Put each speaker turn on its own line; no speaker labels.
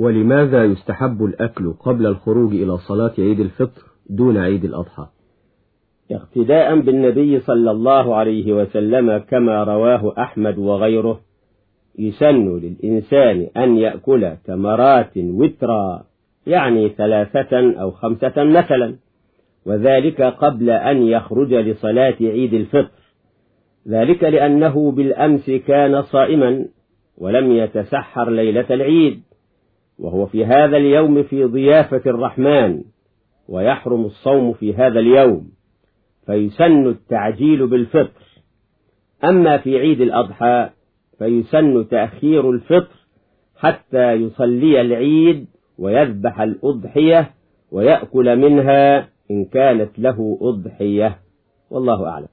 ولماذا يستحب الأكل قبل الخروج إلى صلاة عيد الفطر دون عيد الأضحى؟
اقتداء بالنبي صلى الله عليه وسلم كما رواه أحمد وغيره يسن للإنسان أن يأكل تمرات وترا يعني ثلاثة أو خمسة مثلا وذلك قبل أن يخرج لصلاة عيد الفطر. ذلك لأنه بالأمس كان صائما ولم يتسحر ليلة العيد. وهو في هذا اليوم في ضيافة الرحمن ويحرم الصوم في هذا اليوم فيسن التعجيل بالفطر. أما في عيد الأضحى فيسن تأخير الفطر حتى يصلي العيد ويذبح الأضحية ويأكل منها إن كانت له أضحية. والله أعلم.